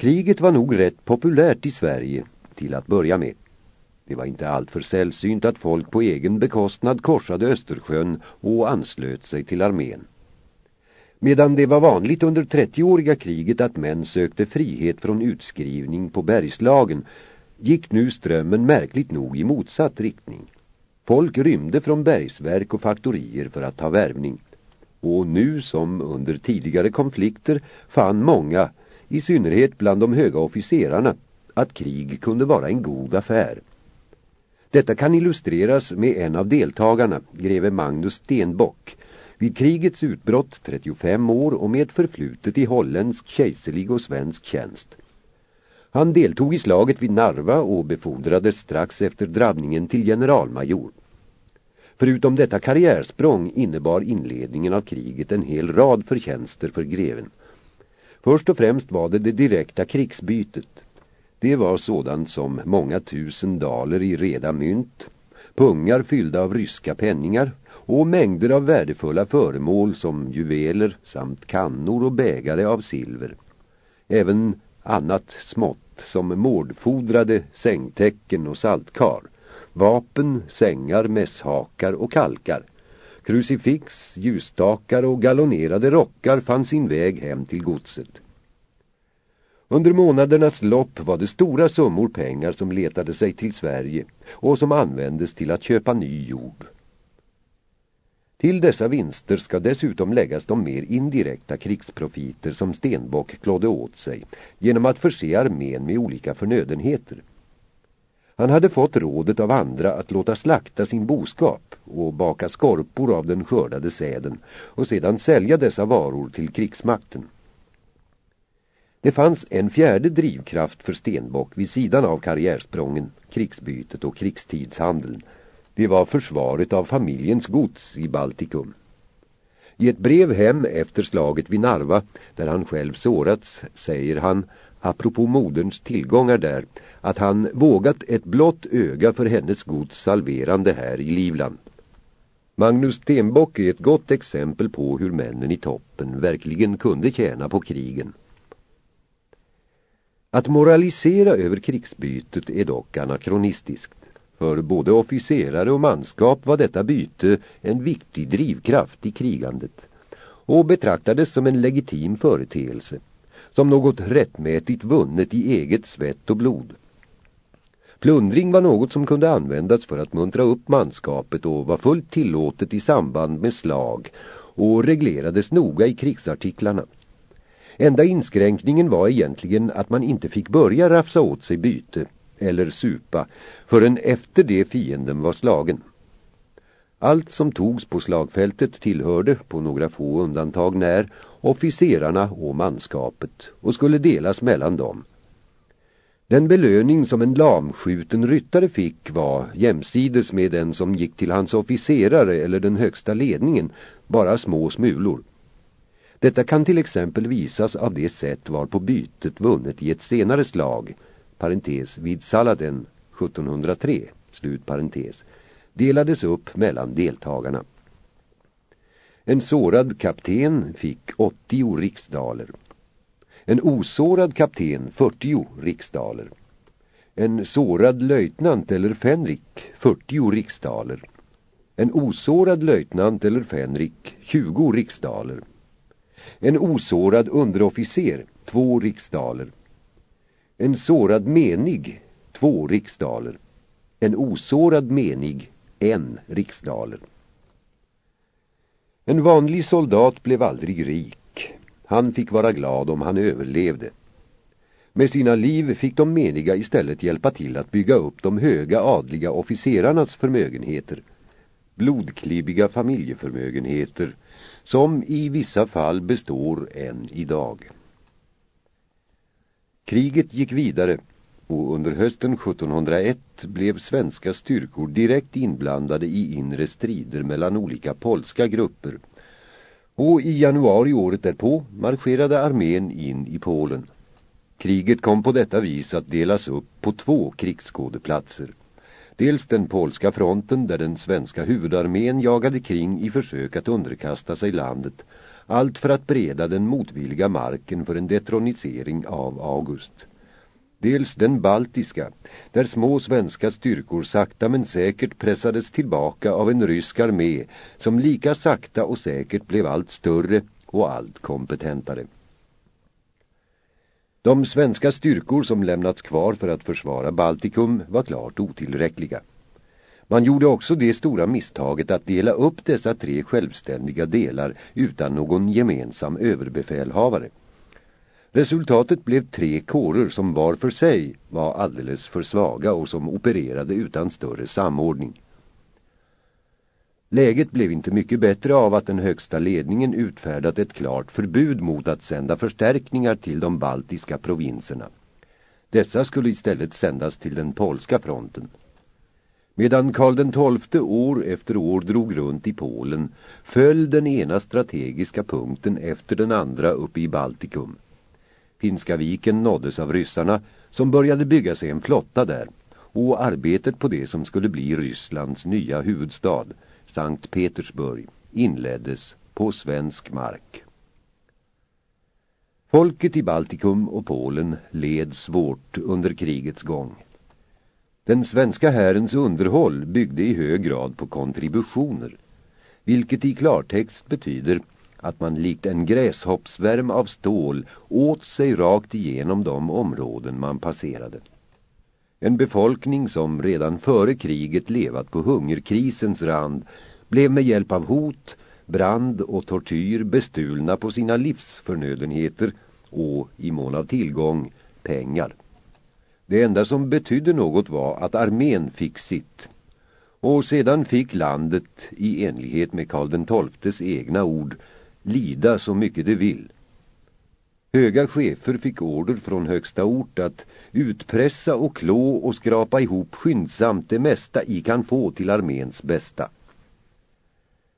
Kriget var nog rätt populärt i Sverige till att börja med. Det var inte alltför sällsynt att folk på egen bekostnad korsade Östersjön och anslöt sig till armén. Medan det var vanligt under 30-åriga kriget att män sökte frihet från utskrivning på bergslagen gick nu strömmen märkligt nog i motsatt riktning. Folk rymde från bergsverk och faktorier för att ta värvning. Och nu som under tidigare konflikter fann många, i synnerhet bland de höga officerarna, att krig kunde vara en god affär. Detta kan illustreras med en av deltagarna, greve Magnus Stenbock, vid krigets utbrott 35 år och med förflutet i holländsk, kejserlig och svensk tjänst. Han deltog i slaget vid Narva och befordrades strax efter drabbningen till generalmajor. Förutom detta karriärsprång innebar inledningen av kriget en hel rad förtjänster för greven. Först och främst var det det direkta krigsbytet. Det var sådant som många tusen daler i reda mynt, pungar fyllda av ryska penningar och mängder av värdefulla föremål som juveler samt kannor och bägare av silver. Även annat smått som mordfodrade sängtäcken och saltkar, vapen, sängar, mässhakar och kalkar. Krucifix, ljusstakar och gallonerade rockar fann sin väg hem till godset. Under månadernas lopp var det stora summor pengar som letade sig till Sverige och som användes till att köpa ny jord. Till dessa vinster ska dessutom läggas de mer indirekta krigsprofiter som Stenbock klådde åt sig genom att förse armén med olika förnödenheter. Han hade fått rådet av andra att låta slakta sin boskap och baka skorpor av den skördade säden och sedan sälja dessa varor till krigsmakten. Det fanns en fjärde drivkraft för Stenbock vid sidan av karriärsprången, krigsbytet och krigstidshandeln- det var försvaret av familjens gods i Baltikum. I ett brev hem efter slaget vid Narva, där han själv sårats, säger han, apropå moderns tillgångar där, att han vågat ett blått öga för hennes gods salverande här i Livland. Magnus Stenbock är ett gott exempel på hur männen i toppen verkligen kunde tjäna på krigen. Att moralisera över krigsbytet är dock anakronistiskt. För både officerare och manskap var detta byte en viktig drivkraft i krigandet och betraktades som en legitim företeelse, som något rättmätigt vunnet i eget svett och blod. Plundring var något som kunde användas för att muntra upp manskapet och var fullt tillåtet i samband med slag och reglerades noga i krigsartiklarna. Enda inskränkningen var egentligen att man inte fick börja rafsa åt sig byte eller supa förrän efter det fienden var slagen. Allt som togs på slagfältet tillhörde, på några få undantag när, officerarna och manskapet och skulle delas mellan dem. Den belöning som en lamskjuten ryttare fick var jämsides med den som gick till hans officerare eller den högsta ledningen, bara små smulor. Detta kan till exempel visas av det sätt varpå bytet vunnet i ett senare slag- parentes, vid Saladen 1703, slut parentes, delades upp mellan deltagarna. En sårad kapten fick 80 riksdaler. En osårad kapten 40 riksdaler. En sårad löjtnant eller fänrik 40 riksdaler. En osårad löjtnant eller fänrik 20 riksdaler. En osårad underofficer 2 riksdaler. En sårad menig, 2 riksdaler. En osårad menig, en riksdaler. En vanlig soldat blev aldrig rik. Han fick vara glad om han överlevde. Med sina liv fick de meniga istället hjälpa till att bygga upp de höga adliga officerarnas förmögenheter. Blodklibbiga familjeförmögenheter som i vissa fall består än idag. Kriget gick vidare och under hösten 1701 blev svenska styrkor direkt inblandade i inre strider mellan olika polska grupper. Och i januari året därpå marscherade armén in i Polen. Kriget kom på detta vis att delas upp på två krigsskådeplatser. Dels den polska fronten där den svenska huvudarmén jagade kring i försök att underkasta sig landet Allt för att breda den motvilliga marken för en detronisering av August. Dels den baltiska, där små svenska styrkor sakta men säkert pressades tillbaka av en rysk armé som lika sakta och säkert blev allt större och allt kompetentare. De svenska styrkor som lämnats kvar för att försvara Baltikum var klart otillräckliga. Man gjorde också det stora misstaget att dela upp dessa tre självständiga delar utan någon gemensam överbefälhavare. Resultatet blev tre kårer som var för sig var alldeles för svaga och som opererade utan större samordning. Läget blev inte mycket bättre av att den högsta ledningen utfärdat ett klart förbud mot att sända förstärkningar till de baltiska provinserna. Dessa skulle istället sändas till den polska fronten. Medan Karl XII år efter år drog runt i Polen föll den ena strategiska punkten efter den andra uppe i Baltikum. Finska viken nåddes av ryssarna som började bygga sig en flotta där och arbetet på det som skulle bli Rysslands nya huvudstad, Sankt Petersburg, inleddes på svensk mark. Folket i Baltikum och Polen led svårt under krigets gång. Den svenska härens underhåll byggde i hög grad på kontributioner, vilket i klartext betyder att man likt en gräshoppsvärm av stål åt sig rakt igenom de områden man passerade. En befolkning som redan före kriget levat på hungerkrisens rand blev med hjälp av hot, brand och tortyr bestulna på sina livsförnödenheter och, i mån av tillgång, pengar. Det enda som betydde något var att armén fick sitt. Och sedan fick landet, i enlighet med Karl XIIs egna ord, lida så mycket de vill. Höga chefer fick order från högsta ort att utpressa och klå och skrapa ihop skyndsamt det mesta i kan få till arméns bästa.